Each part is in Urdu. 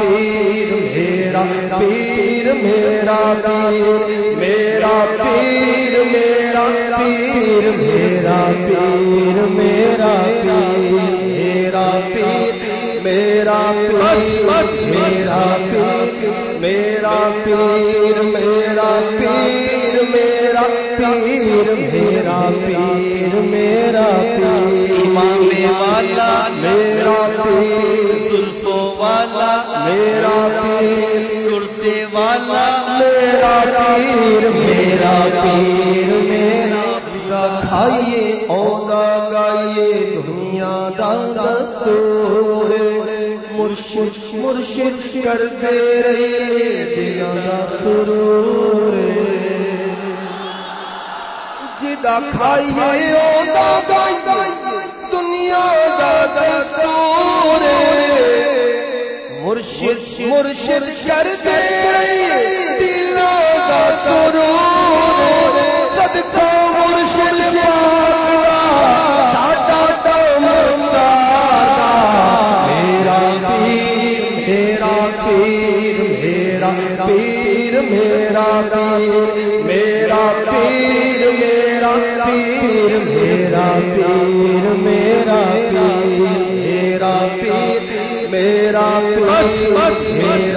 پیر میرا پیر میرا پیر میرا پیر میرا پیر میرا پیر میرا پیر میرا پیر میرا پیر میرا پیر میرا پیر میرا پیر میرا پیر میرا پیر میرا پیر میرا پیر کرتے والا، میرا پیر میرا پیر، میرا کھائیے اودا گائیے دنیا دا دستور مرشد مرشد کرتے رہیے دل دا سرور جدا کھائیے گائیے دنیا دا دستور مرشد مرشد کرتے رہیے دل دا سرور صدقہ مرشد پاک دا میرا پیر میرا پیر میرا پیر میرا پیر۔ میرا پیر میرا پیر میرا پیر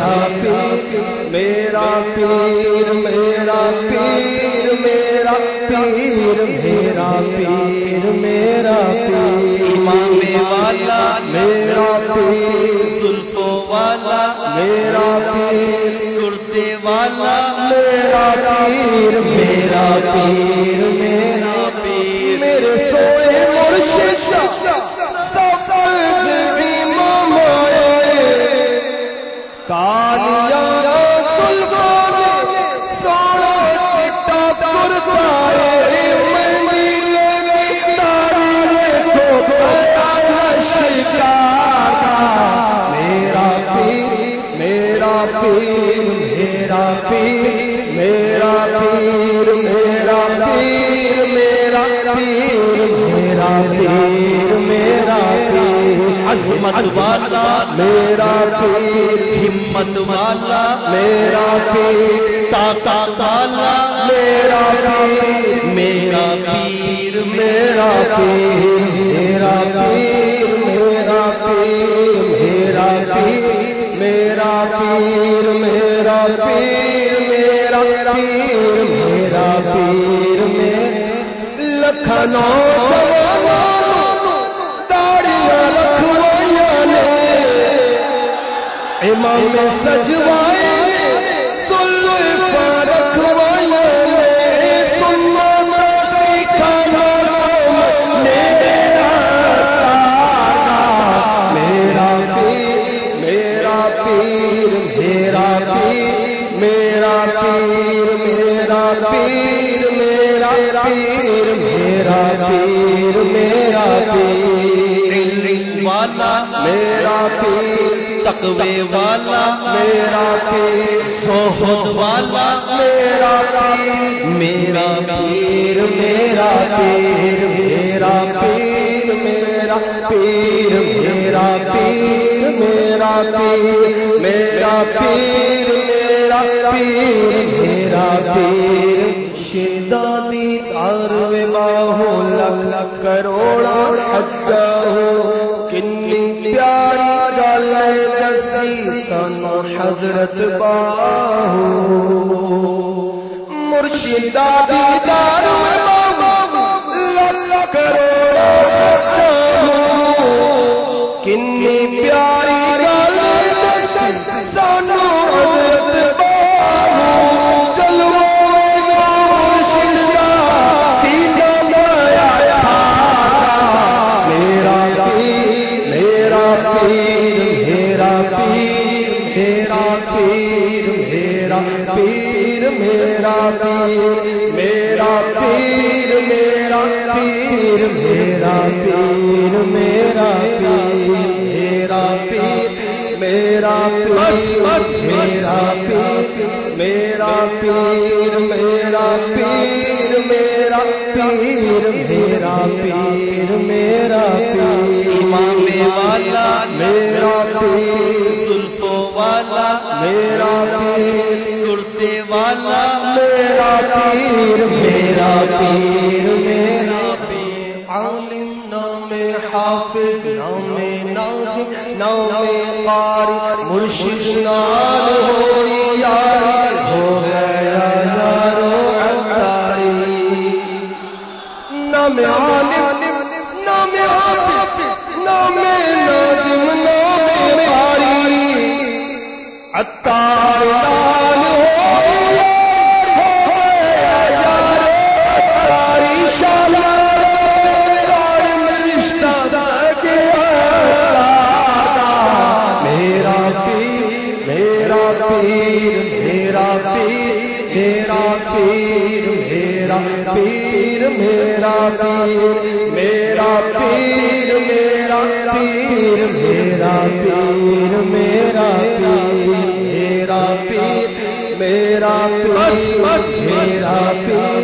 میرا پیر میرا پیر میرا پیر میرا پیر میرا پیر امام والا میرا پیر زلفو والا میرا پیر کرتے والا میرا پیر عظمت والا میرا پیر ہمت والا میرا پیر طاقت والا میرا پیر میرا پیر میرا پیر میرا پیر میرا پیر میرا پیر میرا پیر میرا پیر میرا پیر میرا پیر میں لکھنؤ امام سجوا میرا پیر تقوی والا، میرا پیر صحبت والا، میرا پیر میرا پیر میرا پیر میرا پیر میرا پیر میرا پیر میرا پیر میرا پیر میرا پیر میرا پیر شدادی تار باہو لکھ لکھ کروڑا حجا ہو۔ پیاری گل دسی سن حضرت باہو۔ مرشدہ دیدار لل کروڑا کنی پیاری گل سانو پیر میرا پیر میرا پیر میرا پیر میرا پیر میرا پیر میرا پیر میرا پیر میرا پیر میرا پیر میرا پیر میرا پیر میرا پیر میرا پیر میرا پیر میرا پیر میرا پیر۔ عالم نام حافظ، نام ناظم، نام قاری۔ مرشد نال ہو یار ہو گیا یارو عطاری۔ نام عالم، نام حافظ، نام ناظم، نام قاری۔ عطار میرا پیر میرا پیر میرا پیر میرا پیر میرا پیر میرا پیر میرا پیر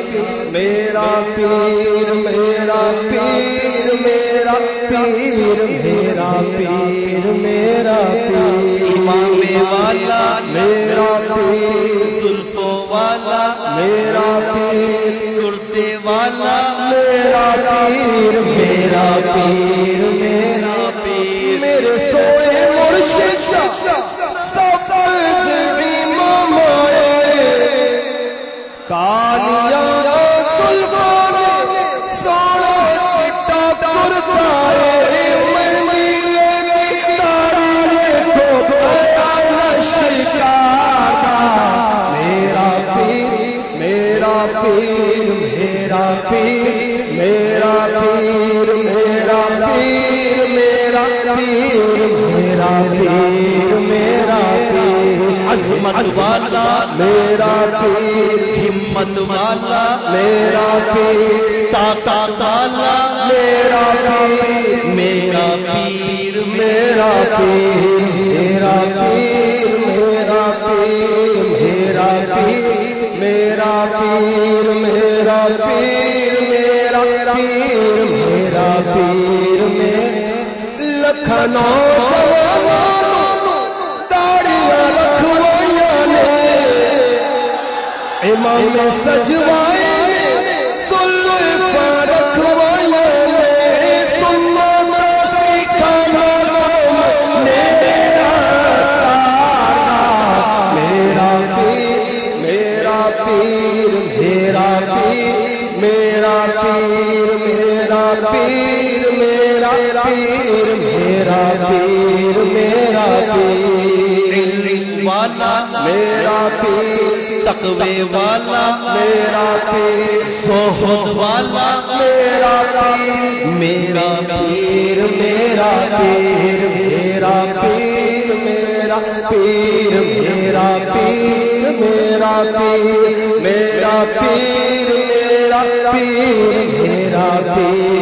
میرا پیر میرا پیر میرا پیر میرا پیر میرا پیر امام والا میرا پیر زلفوں والا میرا پیر سے والا میرا تیر میرا میرا پیر میرا پیر، عظمت والا، میرا پیر، ہمت والا، میرا پیر، طاقت تالا میرا پیر میرا پیر میرا پیر کھانا داڑیاں سجو میرا پیر تقوی والا میرا پیر بہت والا میرا پیر میرا پیر میرا پیر میرا پیر میرا پیر میرا پیر میرا پیر میرا پیر میرا پیر میرا پیر